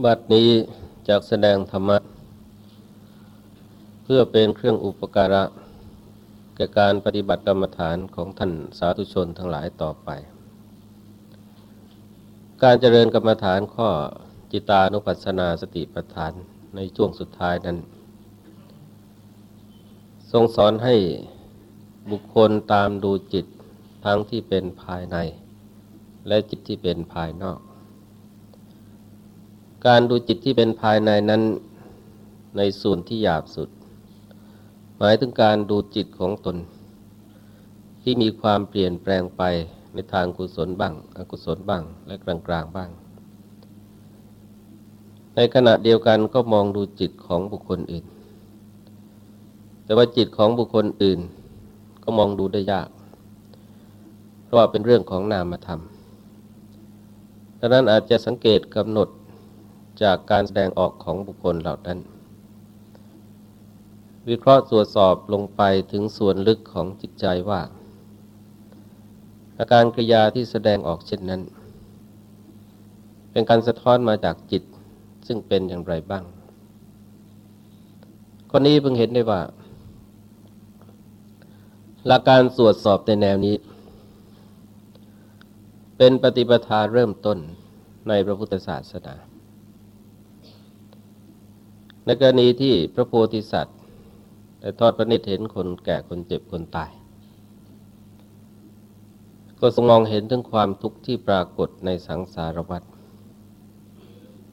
บัดนี้จากแสดงธรรมะ เพื่อเป็นเครื่องอุปการะ แก่การปฏิบัติกรรมฐานของท่านสาธุชนทั้งหลายต่อไป การเจริญกรรมฐานข้อจิตานุปัสสนาสติปัฏฐานในช่วงสุดท้ายนั้น ทรงสอนให้บุคคลตามดูจิตทั้งที่เป็นภายใน และจิตที่เป็นภายนอก การดูจิตที่เป็นภายในนั้นในส่วนที่หยาบสุด หมายถึงการดูจิตของตน ที่มีความเปลี่ยนแปลงไปในทางกุศลบ้าง อกุศลบ้าง และกลางๆบ้าง ในขณะเดียวกันก็มองดูจิตของบุคคลอื่น แต่ว่าจิตของบุคคลอื่น ก็มองดูได้ยาก เพราะว่าเป็นเรื่องของนามธรรมดังนั้นอาจจะสังเกตกำหนด จากการแสดงออกของบุคคลเหล่านั้น วิเคราะห์ตรวจสอบลงไปถึงส่วนลึกของจิตใจว่า อาการกริยาที่แสดงออกเช่นนั้น เป็นการสะท้อนมาจากจิตซึ่งเป็นอย่างไรบ้างคนนี้เพิ่งเห็นได้ว่า หลักการตรวจสอบในแนวนี้ เป็นปฏิปทาเริ่มต้นในพระพุทธศาสนา ในกรณีที่พระโพธิสัตว์ได้ทอดพระเนตรเห็นคนแก่คนเจ็บคนตาย ก็ทรงมองเห็นถึงความทุกข์ที่ปรากฏในสังสารวัฏ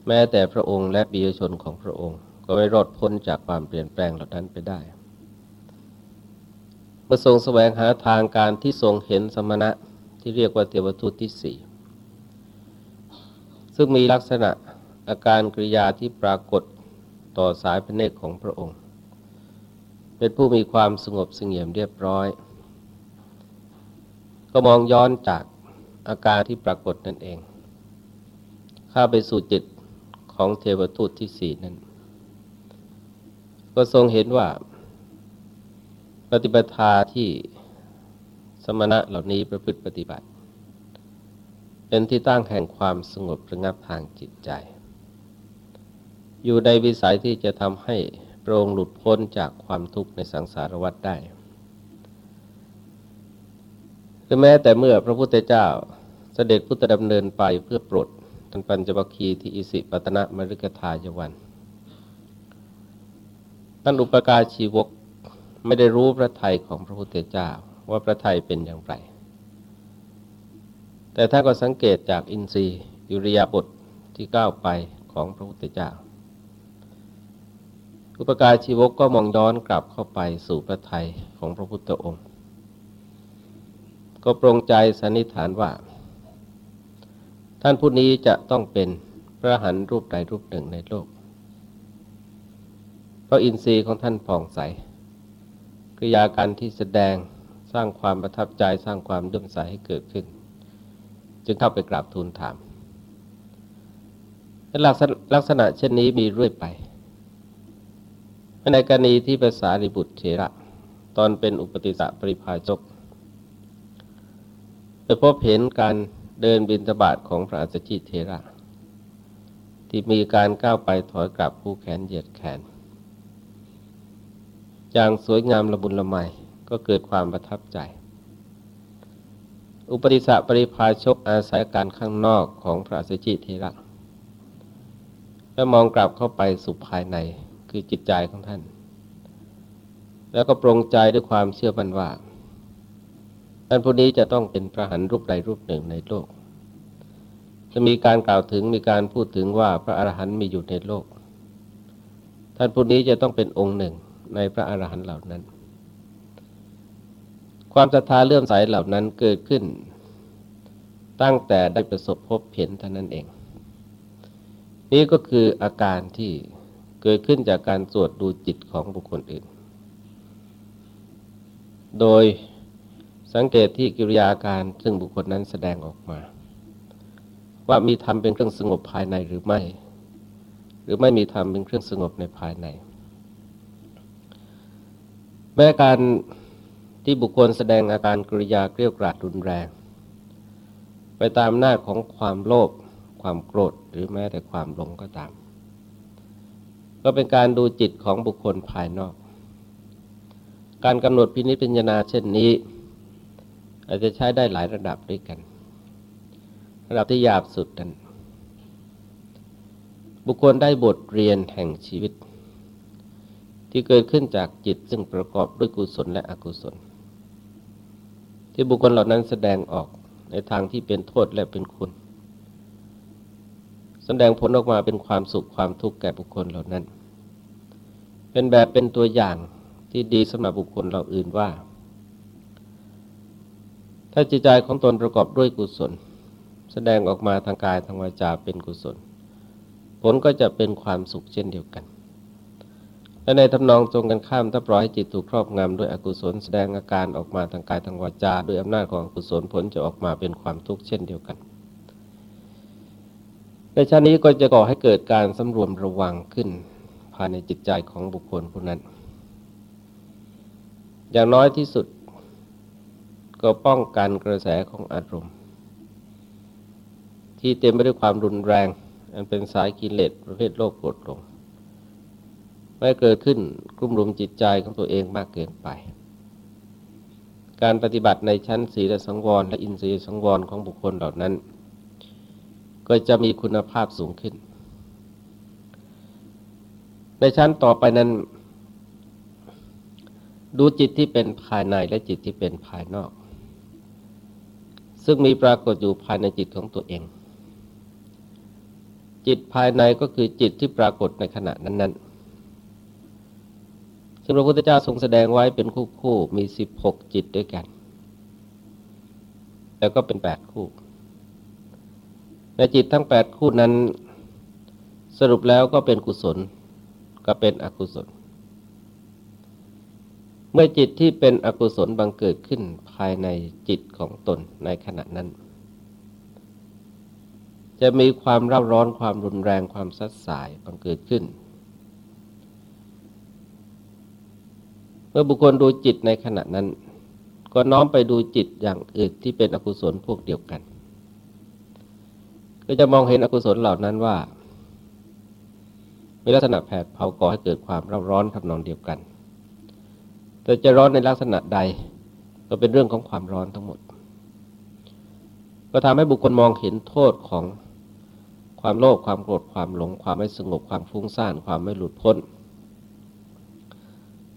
แม้แต่พระองค์และบิชนของพระองค์ ก็ไม่รอดพ้นจากความเปลี่ยนแปลงเหล่านั้นไปได้เมื่อทรงแสวงหาทางการที่ทรงเห็นสมณะที่เรียกว่าเทวทูตที่สี่ซึ่งมีลักษณะอาการกริยาที่ปรากฏ ต่อสายพระเนตรของพระองค์ เป็นผู้มีความสงบสงเงียมเรียบร้อย ก็มองย้อนจากอาการที่ปรากฏนั่นเอง เข้าไปสู่จิตของเทวทูตที่สี่นั้น ก็ทรงเห็นว่า ปฏิปทาที่สมณะเหล่านี้ประพฤติปฏิบัติ เป็นที่ตั้งแห่งความสงบระงับทางจิตใจ อยู่ในวิสัยที่จะทำให้พระองค์หลุดพ้นจากความทุกข์ในสังสารวัฏได้คือแม้แต่เมื่อพระพุทธเจ้าเสด็จพุทธดำเนินไปเพื่อปลดท่านปัญจวัคคีย์ที่อิสิปตนะมฤกทายวันท่านอุปการชีวกไม่ได้รู้พระทัยของพระพุทธเจ้าว่าพระทัยเป็นอย่างไร แต่ท่านก็สังเกตจากอินทรีย์ยุริยาบทที่ก้าวไปของพระพุทธเจ้า อุปการชีวกก็มองย้อนกลับเข้าไปสู่พระไทยของพระพุทธองค์ ก็ปรงใจสันนิษฐานว่า ท่านผู้นี้จะต้องเป็นพระหันรูปใดรูปหนึ่งในโลก เพราะอินทรีย์ของท่านผ่องใสกิริยาการที่แสดงสร้างความประทับใจสร้างความดื่มใสให้เกิดขึ้น จึงเข้าไปกราบทูลถามลักษณะเช่นนี้มีเรื่อยไป ในกรณีที่ภาษาริบุตรเถระ ตอนเป็นอุปติสะปริภาชกไปพบเห็นการเดินบินตบาทของพระอัจจิเถระ ที่มีการก้าวไปถอยกลับผู้แขนเหยียดแขน อย่างสวยงามละบุญละไมก็เกิดความประทับใจ อุปติสะปริภาชกอาศัยการข้างนอกของพระอัจจิเถระ และมองกลับเข้าไปสู่ภายใน คือจิตใจของท่าน แล้วก็ปรงใจด้วยความเชื่อมั่นว่าท่านผู้นี้จะต้องเป็นพระหันรูปใดรูปหนึ่งในโลก จะมีการกล่าวถึงมีการพูดถึงว่าพระอรหันต์มีอยู่ในโลก ท่านผู้นี้จะต้องเป็นองค์หนึ่งในพระอรหันต์เหล่านั้น ความศรัทธาเลื่อมใสเหล่านั้นเกิดขึ้น ตั้งแต่ได้ประสบพบเห็นเท่านั้นเอง นี่ก็คืออาการที่ เกิดขึ้นจากการตรวจดูจิตของบุคคลอื่น โดยสังเกตที่กิริยาการซึ่งบุคคลนั้นแสดงออกมา ว่ามีธรรมเป็นเครื่องสงบภายในหรือไม่ หรือไม่มีธรรมเป็นเครื่องสงบในภายใน แม้การที่บุคคลแสดงอาการกิริยาเกลียวกราดรุนแรง ไปตามหน้าของความโลภความโกรธหรือแม้แต่ความหลงก็ตาม ก็เป็นการดูจิตของบุคคลภายนอก การกำหนดพินิจพิจารณาเช่นนี้ อาจจะใช้ได้หลายระดับด้วยกัน ระดับที่หยาบสุดนั้นบุคคลได้บทเรียนแห่งชีวิต ที่เกิดขึ้นจากจิตซึ่งประกอบด้วยกุศลและอกุศล ที่บุคคลเหล่านั้นแสดงออกในทางที่เป็นโทษและเป็นคุณ แสดงผลออกมาเป็นความสุขความทุกข์แก่บุคคลเหล่านั้น เป็นแบบเป็นตัวอย่างที่ดีสำหรับบุคคลเหล่าอื่นว่า ถ้าจิตใจของตนประกอบด้วยกุศล แสดงออกมาทางกายทางวาจาเป็นกุศล ผลก็จะเป็นความสุขเช่นเดียวกัน และในทำนองตรงกันข้ามถ้าปล่อยให้จิตถูกครอบงำด้วยอกุศล แสดงอาการออกมาทางกายทางวาจาด้วยอำนาจของอกุศลผลจะออกมาเป็นความทุกข์เช่นเดียวกัน ในชาตินี้ก็จะก่อให้เกิดการสำรวมระวังขึ้นภายในจิตใจของบุคคลผู้นั้น อย่างน้อยที่สุด ก็ป้องกันกระแสของอารมณ์ ที่เต็มไปด้วยความรุนแรง อันเป็นสายกิเลสประเภทโลกโกรธหลงไม่เกิดขึ้นกลุ่มรุมจิตใจของตัวเองมากเกินไป การปฏิบัติในชั้นศีลสังวรและอินทรีย์สังวรของบุคคลเหล่านั้น ก็จะมีคุณภาพสูงขึ้น ในชั้นต่อไปนั้น ดูจิตที่เป็นภายในและจิตที่เป็นภายนอก ซึ่งมีปรากฏอยู่ภายในจิตของตัวเอง จิตภายในก็คือจิตที่ปรากฏในขณะนั้น ๆซึ่งพระพุทธเจ้าทรงแสดงไว้เป็นคู่คู่มีสิบหกจิตด้วยกัน แล้วก็เป็นแปดคู่ ในจิตทั้งแปดคู่นั้นสรุปแล้วก็เป็นกุศลก็เป็นอกุศล เมื่อจิตที่เป็นอกุศลบังเกิดขึ้นภายในจิตของตนในขณะนั้น จะมีความร่าร้อนความรุนแรงความซัดสายบังเกิดขึ้น เมื่อบุคคลดูจิตในขณะนั้น ก็น้อมไปดูจิตอย่างอื่นที่เป็นอกุศลพวกเดียวกัน ก็จะมองเห็นอกุศลเหล่านั้นว่ามีลักษณะแผดเผาก่อให้เกิดความร้อนร้อนทำนองเดียวกัน แต่จะร้อนในลักษณะใด ก็เป็นเรื่องของความร้อนทั้งหมด ก็ทำให้บุคคลมองเห็นโทษของความโลภความโกรธความหลง ความไม่สงบความฟุ้งซ่านความไม่หลุดพ้น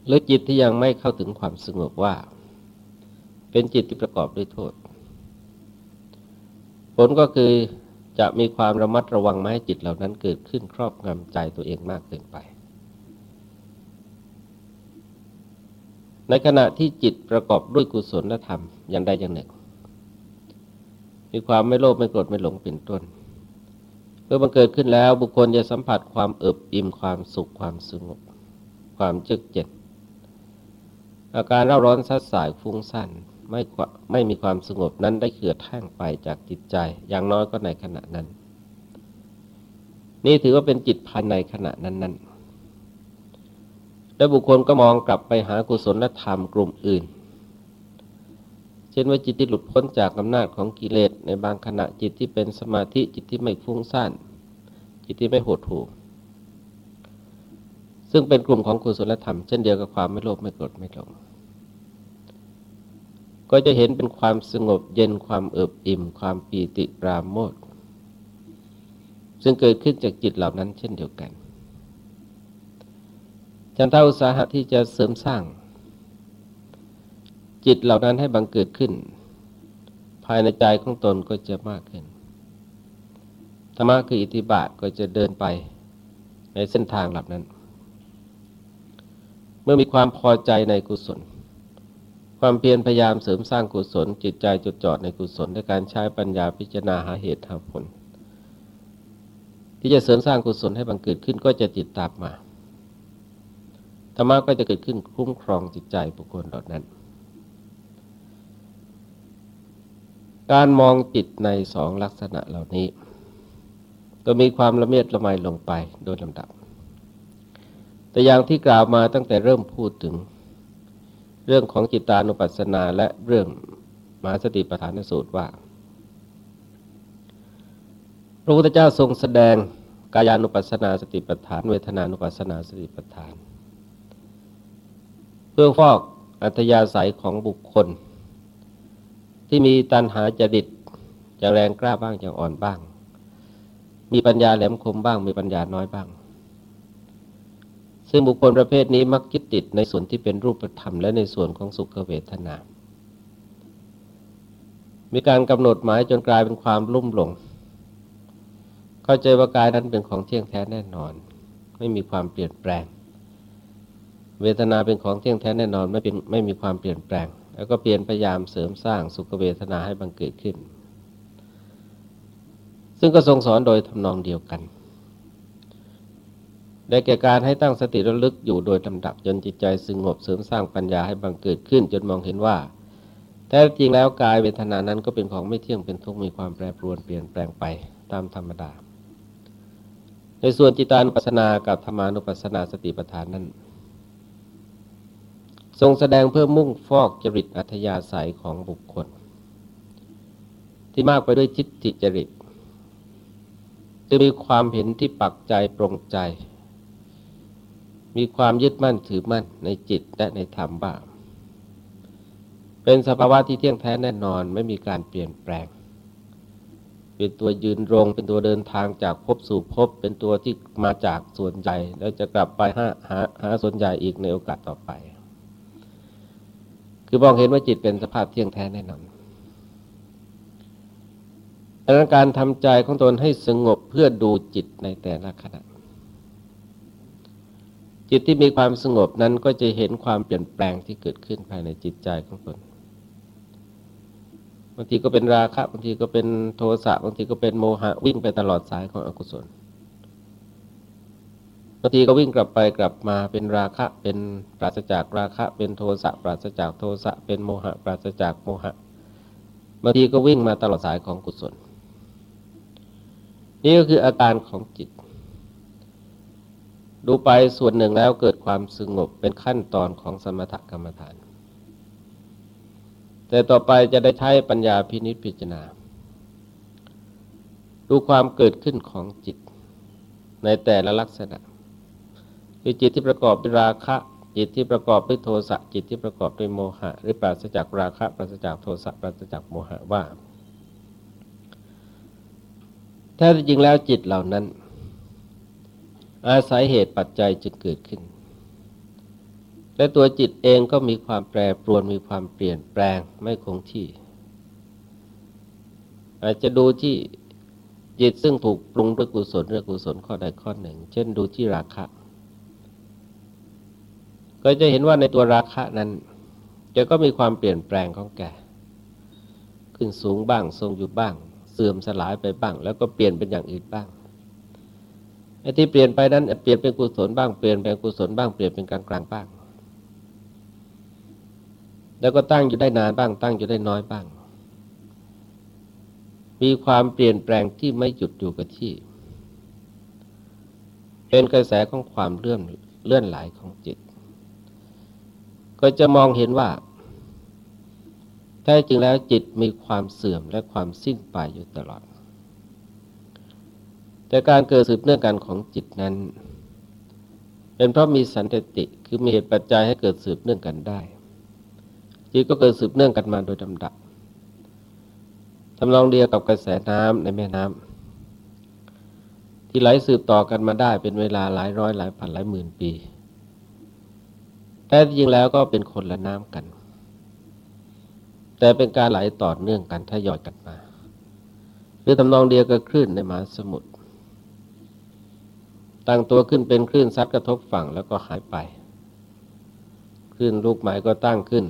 หรือจิตที่ยังไม่เข้าถึงความสงบว่า เป็นจิตที่ประกอบด้วยโทษ ผลก็คือ จะมีความระมัดระวังไม่ให้จิตเหล่านั้นเกิดขึ้นครอบงำใจตัวเองมากเกินไป ในขณะที่จิตประกอบด้วยกุศลธรรมอย่างใดอย่างหนึ่ง มีความไม่โลภไม่โกรธไม่หลงเป็นต้น เมื่อมันเกิดขึ้นแล้วบุคคลจะสัมผัสความเอิบอิ่มความสุขความสงบ ความจึกเจ็ดอาการเร่าร้อนซัดสายฟุ้งซ่าน ไม่ไม่มีความสงบนั้นได้เกิดแห้งไปจากจิตใจ อย่างน้อยก็ในขณะนั้น นี่ถือว่าเป็นจิตภายในขณะนั้นนั้นแล้บุคคลก็มองกลับไปหากุศลธรรมกลุ่มอื่น เช่นว่าจิตที่หลุดพ้นจากอำนาจของกิเลสในบางขณะจิตที่เป็นสมาธิจิตที่ไม่ฟุ้งซ่านจิตที่ไม่โหดหู่ซึ่งเป็นกลุ่มของกุศลธรรมเช่นเดียวกับความไม่โลภไม่โกรธไม่หลง ก็จะเห็นเป็นความสงบเย็นความเอิบอิ่ม ความปีติปราโมทซึ่งเกิดขึ้นจากจิตเหล่านั้นเช่นเดียวกัน จันทาอุตสาหะที่จะเสริมสร้าง จิตเหล่านั้นให้บังเกิดขึ้น ภายในใจของตนก็จะมากขึ้น ธรรมะคืออิทธิบาทก็จะเดินไปในเส้นทางเหล่านั้น เมื่อมีความพอใจในกุศล ความเพียรพยายามเสริมสร้างกุศล จิตใจจดจ่อในกุศลด้วยการใช้ปัญญาพิจารณาหาเหตุหาผล ที่จะเสริมสร้างกุศลให้บังเกิดขึ้นก็จะติดตามมาธรรมะก็จะเกิดขึ้นคุ้มครองจิตใจบุคคลเหล่านั้น การมองจิตในสองลักษณะเหล่านี้ก็มีความละเมียดละไมลงไปโดยลำดับ แต่อย่างที่กล่าวมาตั้งแต่เริ่มพูดถึง เรื่องของจิตานุปัสสนาและเรื่องมหาสติปัฏฐานสูตรว่า พระพุทธเจ้าทรงแสดงกายานุปัสสนาสติปัฏฐาน เวทนานุปัสสนาสติปัฏฐาน เพื่อฟอกอัธยาศัยของบุคคล ที่มีตัณหาจดิตจะแรงกล้าบ้างจะอ่อนบ้าง มีปัญญาแหลมคมบ้าง มีปัญญาน้อยบ้าง ซึ่งบุคคลประเภทนี้มักคิดติดในส่วนที่เป็นรูปธรรมและในส่วนของสุขเวทนา มีการกำหนดหมายจนกลายเป็นความลุ่มหลง เข้าใจว่ากายนั้นเป็นของเที่ยงแท้แน่นอน ไม่มีความเปลี่ยนแปลง เวทนาเป็นของเที่ยงแท้แน่นอนไม่เป็นไม่มีความเปลี่ยนแปลง แล้วก็เปลี่ยนพยายามเสริมสร้างสุขเวทนาให้บังเกิดขึ้น ซึ่งก็ทรงสอนโดยทำนองเดียวกัน ได้แก่การให้ตั้งสติระลึกอยู่โดยลำดับจนจิตใจสงบเสริมสร้างปัญญาให้บังเกิดขึ้น จนมองเห็นว่า แท้จริงแล้วกายเวทนานั้นก็เป็นของไม่เที่ยงเป็นทุกข์มีความแปรปรวนเปลี่ยนแปลงไปตามธรรมดา ในส่วนจิตานุปัสสนากับธรรมานุปัสสนาสติปัฏฐานนั้น ทรงแสดงเพื่อมุ่งฟอกจริตอัธยาศัยของบุคคล ที่มากไปด้วยจิตติจริตจะมีความเห็นที่ปักใจปรงใจ มีความยึดมั่นถือมั่นในจิตและในธรรมบ้าง เป็นสภาวะที่เที่ยงแท้แน่นอนไม่มีการเปลี่ยนแปลง เป็นตัวยืนรง เป็นตัวเดินทางจากภพสู่ภพเป็นตัวที่มาจากส่วนใหญ่แล้วจะกลับไปหาหาหาส่วนใหญ่อีกในโอกาสต่อไป คือมองเห็นว่าจิตเป็นสภาพเที่ยงแท้แน่นอนดังนั้นการทำใจของตนให้สงบเพื่อดูจิตในแต่ละขณะ จิตที่มีความสงบนั้นก็จะเห็นความเปลี่ยนแปลงที่เกิดขึ้นภายในจิตใจของตนบางทีก็เป็นราคะบางทีก็เป็นโทสะบางทีก็เป็นโมหะวิ่งไปตลอดสายของอกุศลบางทีก็วิ่งกลับไปกลับมาเป็นราคะเป็นปราศจากราคะ เป็นโทสะปราศจากโทสะเป็นโมหะ ปราศจากโมหะบางทีก็วิ่งมาตลอดสายของกุศล นี่ก็คืออาการของจิต ดูไปส่วนหนึ่งแล้วเกิดความสงบเป็นขั้นตอนของสมถกรรมฐาน แต่ต่อไปจะได้ใช้ปัญญาพินิจพิจารณา ดูความเกิดขึ้นของจิตในแต่ละลักษณะคือจิตที่ประกอบด้วยราคะ จิตที่ประกอบด้วยโทสะจิตที่ประกอบด้วยโมหะ หรือปราศจากราคะปราศจากโทสะปราศจากโมหะว่าแท้จริงแล้วจิตเหล่านั้น อาศัยเหตุปัจจัยจึงเกิดขึ้น และตัวจิตเองก็มีความแปรปรวนมีความเปลี่ยนแปลงไม่คงที่ อาจจะดูที่จิตซึ่งถูกปรุงด้วยกุศลหรือกุศลข้อใดข้อหนึ่ง เช่นดูที่ราคะ ก็จะเห็นว่าในตัวราคะนั้นจะก็มีความเปลี่ยนแปลงของแก่ขึ้นสูงบ้างทรงอยู่บ้าง เสื่อมสลายไปบ้าง แล้วก็เปลี่ยนเป็นอย่างอื่นบ้าง ไอ้ที่เปลี่ยนไปนั้นเปลี่ยนเป็นกุศลบ้างเปลี่ยนเป็นกุศลบ้างเปลี่ยนเป็นกลางกลางบ้าง แล้วก็ตั้งอยู่ได้นานบ้าง ตั้งอยู่ได้น้อยบ้าง มีความเปลี่ยนแปลงที่ไม่หยุดอยู่กับที่ เป็นกระแสของความเลื่อนเลื่อนไหลของจิต ก็จะมองเห็นว่าแท้จริงแล้วจิตมีความเสื่อมและความสิ้นไปอยู่ตลอด แต่การเกิดสืบเนื่องกันของจิตนั้น เป็นเพราะมีสันติคือมีเหตุปัจจัยให้เกิดสืบเนื่องกันได้ จิตก็เกิดสืบเนื่องกันมาโดยลำดับทำลองเดียวกับกระแสน้ำในแม่น้ำที่ไหลสืบต่อกันมาได้เป็นเวลาหลายร้อยหลายพันหลายหมื่นปีแต่จริงแล้วก็เป็นคนละน้ำกัน แต่เป็นการไหลต่อเนื่องกันถ้าหยอดกันมา หรือทำนองเดียวกับคลื่นในมหาสมุทร ตั้งตัวขึ้นเป็นคลื่นซัดกระทบฝั่งแล้วก็หายไป คลื่นลูกไม้ก็ตั้งขึ้น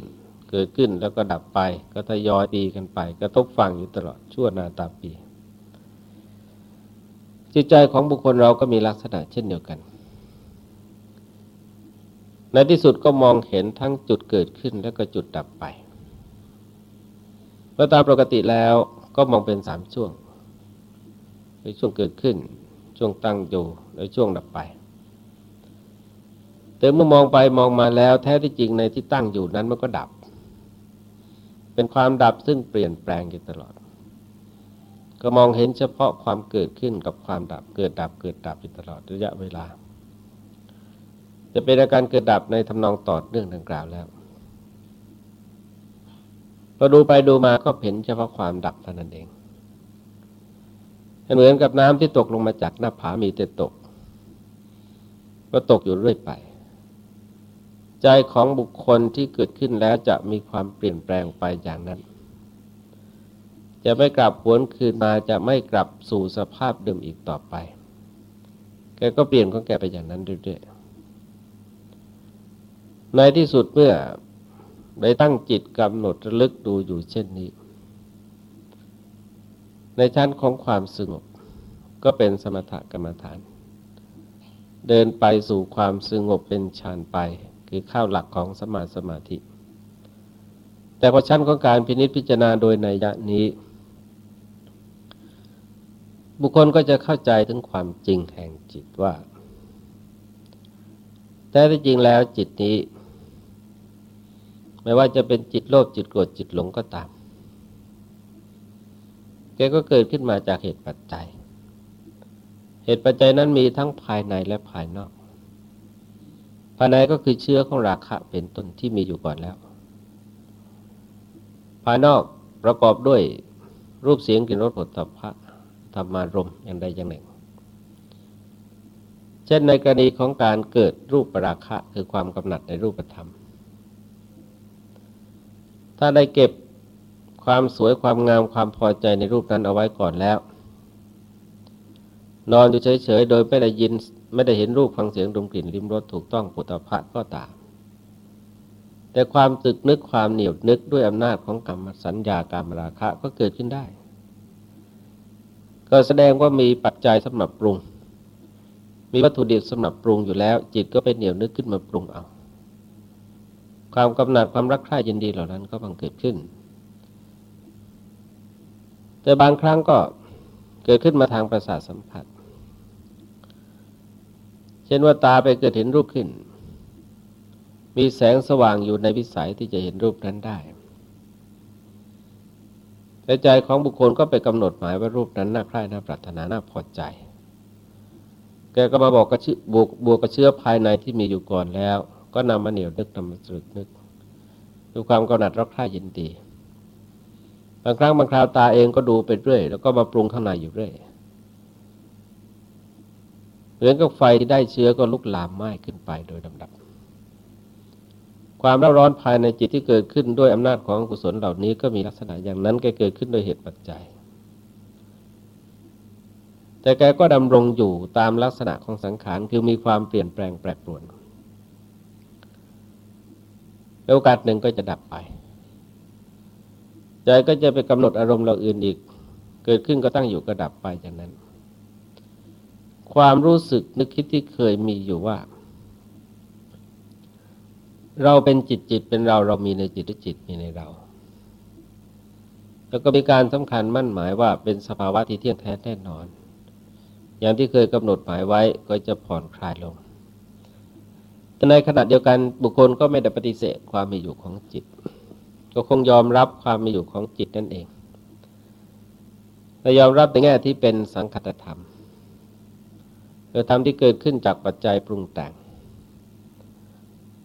เกิดขึ้นแล้วก็ดับไป ก็ทยอยตีกันไป กระทบฟังอยู่ตลอดชั่วนาตาปี จิตใจของบุคคลเราก็มีลักษณะเช่นเดียวกัน ในที่สุดก็มองเห็นทั้งจุดเกิดขึ้นแล้วก็จุดดับไปเมื่อตามปกติแล้วก็มองเป็นสามช่วงในช่วงเกิดขึ้น ช่วงตั้งอยู่และช่วงดับไป แต่เมื่อมองไปมองมาแล้วแท้ที่จริงในที่ตั้งอยู่นั้นมันก็ดับ เป็นความดับซึ่งเปลี่ยนแปลงอยู่ตลอด ก็มองเห็นเฉพาะความเกิดขึ้นกับความดับเกิดดับเกิดดับอยู่ตลอดระยะเวลา จะเป็นอาการเกิดดับในทำนองต่อเนื่องดังกล่าวแล้วพอดูไปดูมาก็เห็นเฉพาะความดับเท่านั้นเอง เหมือนกับน้ำที่ตกลงมาจากหน้าผามีแต่ตก ก็ตกอยู่เรื่อยไป ใจของบุคคลที่เกิดขึ้นแล้วจะมีความเปลี่ยนแปลงไปอย่างนั้น จะไม่กลับหวนคืนมาจะไม่กลับสู่สภาพเดิมอีกต่อไป แกก็เปลี่ยนของแกไปอย่างนั้นเรื่อยๆในที่สุดเมื่อได้ตั้งจิตกำหนดระลึกดูอยู่เช่นนี้ ในชั้นของความสงบก็เป็นสมถกรรมฐาน เดินไปสู่ความสงบเป็นฌานไป คือข้าวหลักของสมาสมาธิ แต่พอชั้นของการพินิจพิจารณาโดยในยะนี้ บุคคลก็จะเข้าใจถึงความจริงแห่งจิตว่า แต่ที่จริงแล้วจิตนี้ ไม่ว่าจะเป็นจิตโลภจิตโกรธจิตหลงก็ตาม แกก็เกิดขึ้นมาจากเหตุปัจจัย เหตุปัจจัยนั้นมีทั้งภายในและภายนอก ภายในก็คือเชื้อของราคะเป็นต้นที่มีอยู่ก่อนแล้ว ภายนอกประกอบด้วยรูปเสียงกลิ่นรสผลตภะธรรมารมอย่างใดอย่างหนึ่ง เช่นในกรณีของการเกิดรูปปราคะคือความกำหนัดในรูปธรรม ถ้าได้เก็บ ความสวยความงามความพอใจในรูปนั้นเอาไว้ก่อนแล้ว นอนอยู่เฉยๆ โดยไม่ได้ยินไม่ได้เห็นรูปฟังเสียงดมกลิ่นลิ้มรสถูกต้องปุตตะก็ตาม แต่ความตึกนึกความเหนียวนึกด้วยอำนาจของกรรมสัญญาการมราคะก็เกิดขึ้นได้ ก็แสดงว่ามีปัจจัยสำหรับปรุง มีวัตถุดิบสำหรับปรุงอยู่แล้ว จิตก็ไปเหนียวนึกขึ้นมาปรุงเอา ความกำหนัดความรักใคร่ยินดีเหล่านั้นก็บังเกิดขึ้น แต่บางครั้งก็เกิดขึ้นมาทางประสาทสัมผัส เช่นว่าตาไปเกิดเห็นรูปขึ้น มีแสงสว่างอยู่ในวิสัยที่จะเห็นรูปนั้นได้แต่ใจของบุคคลก็ไปกำหนดหมายว่ารูปนั้นน่าใคร่น่าปรารถนาน่าพอใจ แกก็มาบอกกระชื่อบวกบวกกระเชื้อภายในที่มีอยู่ก่อนแล้ว ก็นำมาเหนียวนึกนำมาตรึกนึกดูความกำหนัดรักใคร่ยินดี บางครั้งบางคราวตาเองก็ดูไปเรื่อย แล้วก็มาปรุงข้างในอยู่เรื่อยเหมือนกับไฟที่ได้เชื้อก็ลุกลามไหม้ขึ้นไปโดยลำดับ ความร้อนร้อนภายในจิตที่เกิดขึ้นด้วยอำนาจของกุศลเหล่านี้ก็มีลักษณะอย่างนั้นแกเกิดขึ้นโดยเหตุปัจจัย แต่แกก็ดำรงอยู่ตามลักษณะของสังขารคือมีความเปลี่ยนแปลงแปรปรวนโอกาสหนึ่งก็จะดับไป ใจก็จะไปกำหนดอารมณ์เราอื่นอีก เกิดขึ้นก็ตั้งอยู่ก็ดับไปอย่างนั้น ความรู้สึกนึกคิดที่เคยมีอยู่ว่า เราเป็นจิตจิตเป็นเราเรามีในจิตจิตมีในเรา แล้วก็มีการสำคัญมั่นหมายว่าเป็นสภาวะที่เที่ยงแท้แน่นอน อย่างที่เคยกำหนดหมายไว้ก็จะผ่อนคลายลงแต่ในขณะเดียวกันบุคคลก็ไม่ได้ปฏิเสธความมีอยู่ของจิต ก็คงยอมรับความมีอยู่ของจิตนั่นเองและยอมรับในแง่ที่เป็นสังคตธรรมคือธรรมที่เกิดขึ้นจากปัจจัยปรุงแต่ง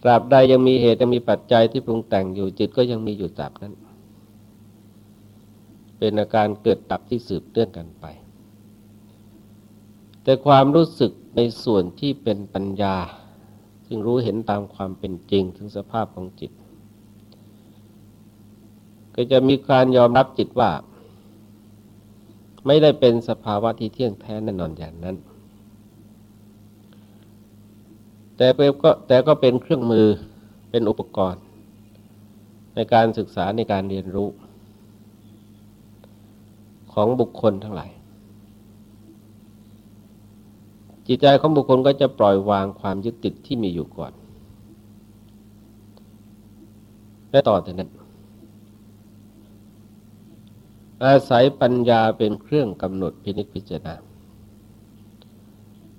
ตราบใดยังมีเหตุยังมีปัจจัยที่ปรุงแต่งอยู่จิตก็ยังมีอยู่ตราบนั้น เป็นอาการเกิดดับที่สืบเนื่องกันไป แต่ความรู้สึกในส่วนที่เป็นปัญญา ซึ่งรู้เห็นตามความเป็นจริงถึงสภาพของจิต ก็จะมีการยอมรับจิตว่า ไม่ได้เป็นสภาวะที่เที่ยงแท้แน่นอนอย่างนั้น แต่เปก็แต่ก็เป็นเครื่องมือเป็นอุปกรณ์ ในการศึกษาในการเรียนรู้ ของบุคคลทั้งหลาย จิตใจของบุคคลก็จะปล่อยวางความยึดติดที่มีอยู่ก่อน และต่อจากนั้น อาศัยปัญญาเป็นเครื่องกำหนดพินิจพิจารณา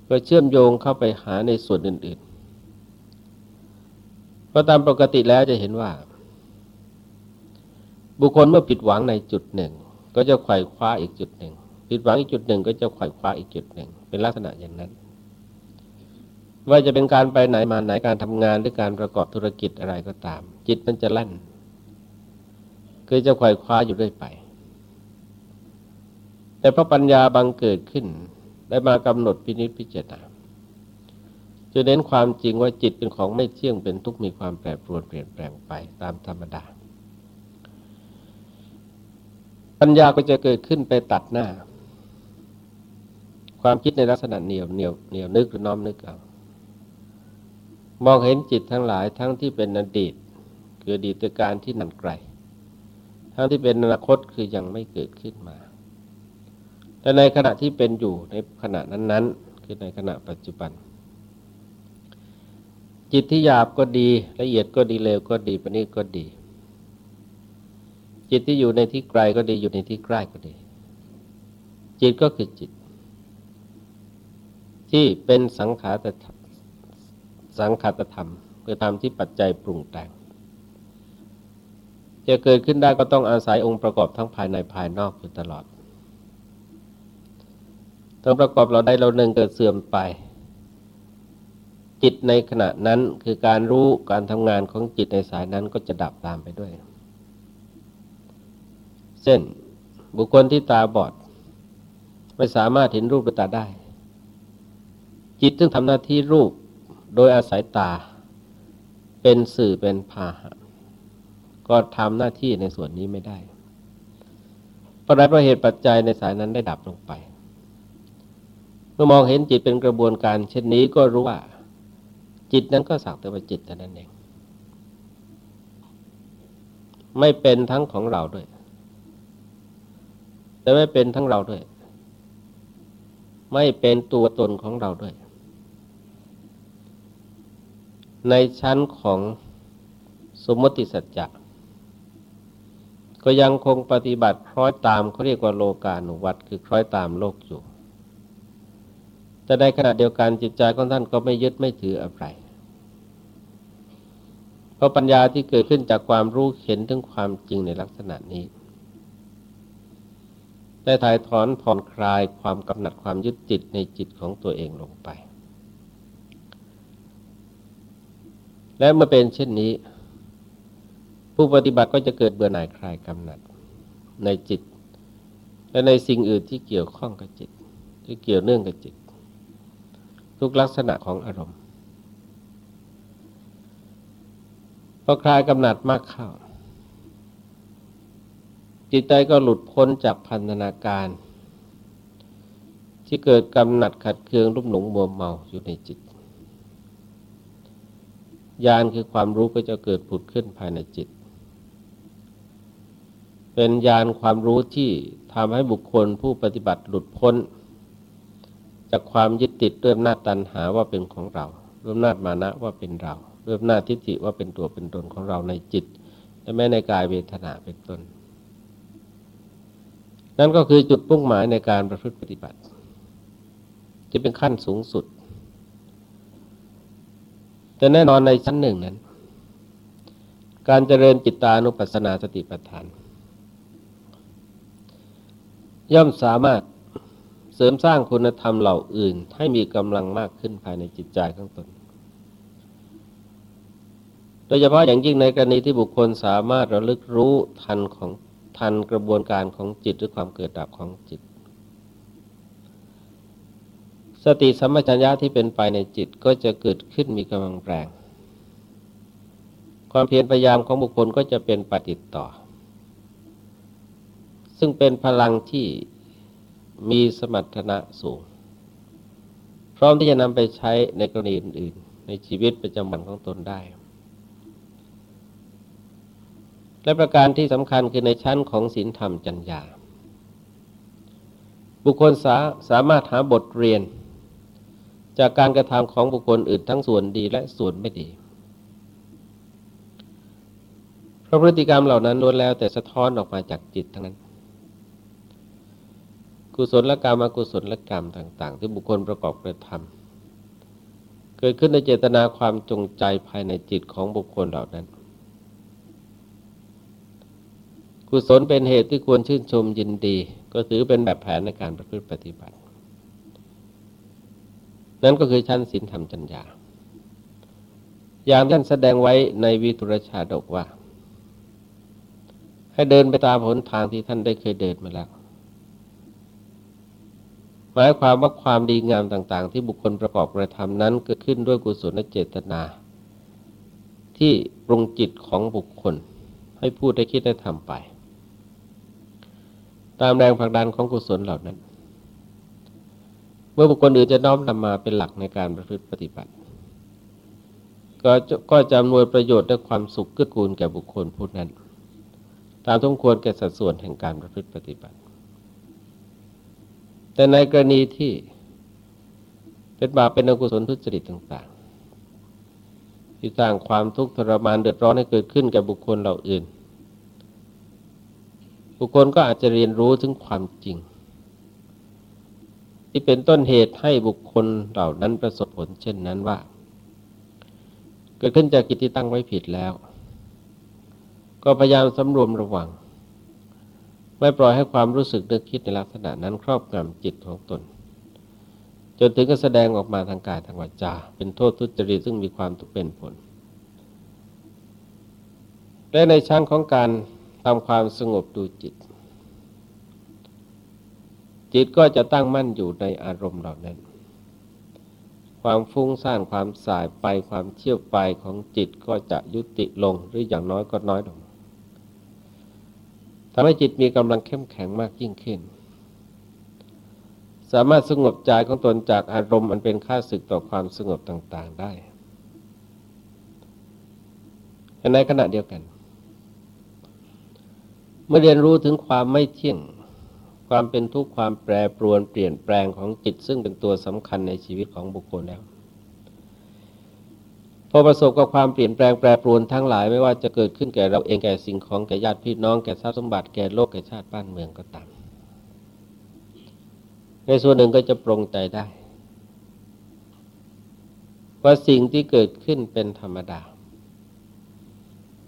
ก็เชื่อมโยงเข้าไปหาในส่วนอื่นๆเพราะตามปกติแล้วจะเห็นว่า บุคคลเมื่อผิดหวังในจุดหนึ่ง ก็จะไขว่คว้าอีกจุดหนึ่งผิดหวังอีกจุดหนึ่งก็จะไขวายคว้าอีกจุดหนึ่ง เป็นลักษณะอย่างนั้น ว่าจะเป็นการไปไหนมาไหนการทำงานหรือการประกอบธุรกิจอะไรก็ตาม จิตมันจะลั่นคือจะไขวายคว้าอยู่เรื่อยไป แต่พระปัญญาบังเกิดขึ้น ได้มากำหนดพินิจพิจารณาจะเน้นความจริงว่าจิตเป็นของไม่เที่ยงเป็นทุกมีความแปรปรวนเปลี่ยนแปลงไปตามธรรมดา ปัญญาก็จะเกิดขึ้นไปตัดหน้า ความคิดในลักษณะเหนียวเหนียวเหนียวนึกหรือน้อมนึกเอามองเห็นจิตทั้งหลายทั้งที่เป็นอดีต คืออดีตการที่นันไกล ทั้งที่เป็นอนาคตคือยังไม่เกิดขึ้นมา แต่ในขณะที่เป็นอยู่ในขณะนั้นๆ คือในขณะปัจจุบัน จิตที่หยาบก็ดีละเอียดก็ดีเลวก็ดีประณีตก็ดี จิตที่อยู่ในที่ไกลก็ดีอยู่ในที่ใกล้ก็ดี จิตก็คือจิต ที่เป็นสังขารสังขารธรรมคือธรรมที่ปัจจัยปรุงแต่งจะเกิดขึ้นได้ก็ต้องอาศัยองค์ประกอบทั้งภายในภายนอกอยู่ตลอด ต้องประกอบเราได้เราหนึ่งเกิดเสื่อมไป จิตในขณะนั้นคือการรู้การทำงานของจิตในสายนั้นก็จะดับตามไปด้วย เช่นบุคคลที่ตาบอด ไม่สามารถเห็นรูปด้วยตาได้ จิตซึ่งทำหน้าที่รูปโดยอาศัยตา เป็นสื่อเป็นพาหะก็ทำหน้าที่ในส่วนนี้ไม่ได้เพราะไรเพราะเหตุปัจจัยในสายนั้นได้ดับลงไป มื่อมองเห็นจิตเป็นกระบวนการ เช่นนี้ก็รู้ว่า จิตนั้นก็สักแต่ว่าจิตแต่นั้นเอง ไม่เป็นทั้งของเราด้วย แต่ไม่เป็นทั้งเราด้วย ไม่เป็นตัวตนของเราด้วย ในชั้นของสมมติสัจจะก็ยังคงปฏิบัติคล้อยตามเขาเรียกว่าโลกาณุวัตคือคล้อยตามโลกอยู่ แต่ในขณะเดียวกันจิตใจของท่านก็ไม่ยึดไม่ถืออะไร เพราะปัญญาที่เกิดขึ้นจากความรู้เห็นถึงความจริงในลักษณะนี้ ได้ถ่ายถอนผ่อนคลายความกำหนัดความยึดจิตในจิตของตัวเองลงไป และเมื่อเป็นเช่นนี้ ผู้ปฏิบัติก็จะเกิดเบื่อหน่ายคลายกำหนัดในจิต และในสิ่งอื่นที่เกี่ยวข้องกับจิต ที่เกี่ยวเนื่องกับจิต ทุกลักษณะของอารมณ์พอคลายกำหนัดมากเข้า จิตใจก็หลุดพ้นจากพันธนาการ ที่เกิดกำหนัดขัดเคืองรุ่มหลงมัวเมาอยู่ในจิตญาณคือความรู้ก็จะเกิดผุดขึ้นภายในจิต เป็นญาณความรู้ที่ทำให้บุคคลผู้ปฏิบัติหลุดพ้น จากความยึดติดด้วยอำนาจตันหาว่าเป็นของเราด้วยอำนาจมานะว่าเป็นเราด้วยอำนาจทิฏฐิว่าเป็นตัวเป็นตนของเราในจิต และแม้ในกายเวทนาเป็นต้น นั่นก็คือจุดปุ่งหมายในการประพฤติปฏิบัติ จะเป็นขั้นสูงสุด แต่แน่นอนในชั้นหนึ่งนั้น การเจริญจิตตานุปัสสนาสติปัฏฐาน ย่อมสามารถ เสริมสร้างคุณธรรมเหล่าอื่น ให้มีกำลังมากขึ้นภายในจิตใจของตน โดยเฉพาะอย่างยิ่งในกรณีที่บุคคลสามารถระลึกรู้ทันของทันกระบวนการของจิตหรือความเกิดดับของจิต สติสัมปชัญญะที่เป็นไปในจิตก็จะเกิดขึ้นมีกำลังแรง ความเพียรพยายามของบุคคลก็จะเป็นปฏิต่อ ซึ่งเป็นพลังที่ มีสมรรถนะสูง พร้อมที่จะนำไปใช้ในกรณีอื่นๆ ในชีวิตประจำวันของตนได้ และประการที่สำคัญคือในชั้นของศีลธรรมจัญญา บุคคลสาสามารถหาบทเรียน จากการกระทำของบุคคลอื่นทั้งส่วนดีและส่วนไม่ดีเพราะพฤติกรรมเหล่านั้นล้วนแล้วแต่สะท้อนออกมาจากจิตทั้งนั้น กุศลกรรมอกุศลกรรมต่าง ๆ ที่บุคคลประกอบกระทำเกิดขึ้นในเจตนาความจงใจภายในจิตของบุคคลเหล่านั้น กุศลเป็นเหตุที่ควรชื่นชมยินดี ก็ถือเป็นแบบแผนในการประพฤติปฏิบัติ นั่นก็คือชั้นศีลธรรมจัญญาอย่างท่านแสดงไว้ในวิทุรชาดกว่า ให้เดินไปตามหนทางที่ท่านได้เคยเดินมาแล้ว หมายความว่าความดีงามต่าง ๆ ที่บุคคลประกอบกระทำนั้นเกิดขึ้นด้วยกุศลเจตนา ที่ปรุงจิตของบุคคล ให้พูดได้คิดได้ทำไป ตามแรงผลักดันของกุศลเหล่านั้น เมื่อบุคคลอื่นจะน้อมนำมาเป็นหลักในการประพฤติปฏิบัติ ก็จะก็จะอำนวยประโยชน์และความสุขเกื้อกูลแก่บุคคลผู้นั้น ตามสมควรแก่สัดส่วนแห่งการประพฤติปฏิบัติ แต่ในกรณีที่เป็นบาปเป็นอกุศลทุจริตต่าง ๆ ที่สร้างความทุกข์ทรมานเดือดร้อนให้เกิดขึ้นแก่บุคคลเหล่าอื่น บุคคลก็อาจจะเรียนรู้ถึงความจริง ที่เป็นต้นเหตุให้บุคคลเหล่านั้นประสบผลเช่นนั้นว่า เกิดขึ้นจากกิจที่ตั้งไว้ผิดแล้ว ก็พยายามสำรวมระวัง ไม่ปล่อยให้ความรู้สึกนึกคิดในลักษณะนั้นครอบงำจิตของตน จนถึงก็แสดงออกมาทางกายทางวาจา เป็นโทษทุจริตซึ่งมีความตุเป็นผล และในชั้นของการทำความสงบดูจิต จิตก็จะตั้งมั่นอยู่ในอารมณ์เหล่านั้น ความฟุ้งซ่านความสายไปความเชี่ยวไปของจิตก็จะยุติลงหรืออย่างน้อยก็น้อยลง ทำให้จิตมีกำลังเข้มแข็งมากยิ่งขึ้น สามารถสงบใจของตนจากอารมณ์อันเป็นค่าศึกต่อความสงบต่าง ๆ ได้ในขณะเดียวกัน เมื่อเรียนรู้ถึงความไม่เที่ยง ความเป็นทุกข์ความแปรปรวนเปลี่ยนแปลงของจิตซึ่งเป็นตัวสำคัญในชีวิตของบุคคลแล้ว พอประสบกับความเปลี่ยนแปลงแปรปรวนทั้งหลายไม่ว่าจะเกิดขึ้นแก่เราเองแก่สิ่งของแก่ญาติพี่น้องแก่ทรัพย์สมบัติแก่โลกแก่ชาติบ้านเมืองก็ตามในส่วนหนึ่งก็จะปรงใจได้ ว่าสิ่งที่เกิดขึ้นเป็นธรรมดา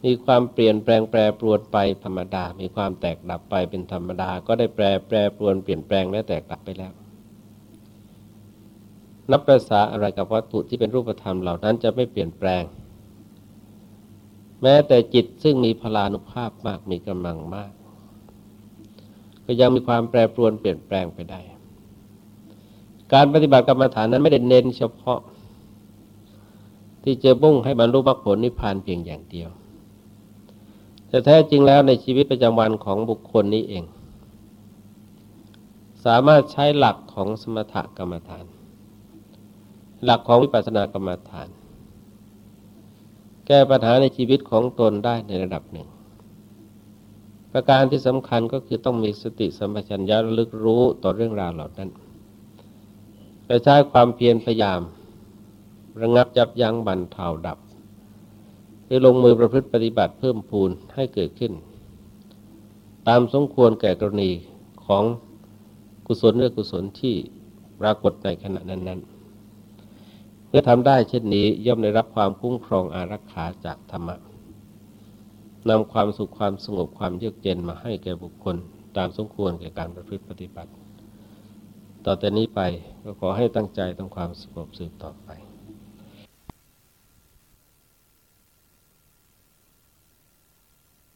มีความเปลี่ยนแปลงแปรปรวนไปธรรมดา มีความแตกดับไปเป็นธรรมดา ก็ได้แปรแปรปรวนเปลี่ยนแปลงและแตกดับไปแล้ว นับภาษาอะไรกับวัตถุที่เป็นรูปธรรมเหล่านั้นจะไม่เปลี่ยนแปลง แม้แต่จิตซึ่งมีพลานุภาพมากมีกำลังมาก ก็ยังมีความแปรปรวนเปลี่ยนแปลงไปได้ การปฏิบัติกรรมฐานนั้นไม่ได้เน้นเฉพาะ ที่จะบุ่งให้บรรลุมรรคผลนิพพานเพียงอย่างเดียว แต่แท้จริงแล้วในชีวิตประจำวันของบุคคลนี้เอง สามารถใช้หลักของสมถกรรมฐาน หลักของวิปัสสนากรรมฐาน แก้ปัญหาในชีวิตของตนได้ในระดับหนึ่ง ประการที่สำคัญก็คือต้องมีสติสัมปชัญญะระลึกรู้ต่อเรื่องราวเหล่านั้นและใช้ความเพียรพยายาม ระงับยับยั้งบันเทาดับคือลงมือประพฤติปฏิบัติเพิ่มพูนให้เกิดขึ้น ตามสมควรแก่กรณีของกุศลหรือกุศลที่ปรากฏในขณะนั้นๆ เมื่อทำได้เช่นนี้ย่อมได้รับความคุ้มครองอารักขาจากธรรมะนำความสุขความสงบความเยือกเย็นมาให้แก่บุคคล ตามสมควรแก่การประพฤติปฏิบัติ ต่อแต่นี้ไปก็ขอให้ตั้งใจทำความสงบสืบต่อไป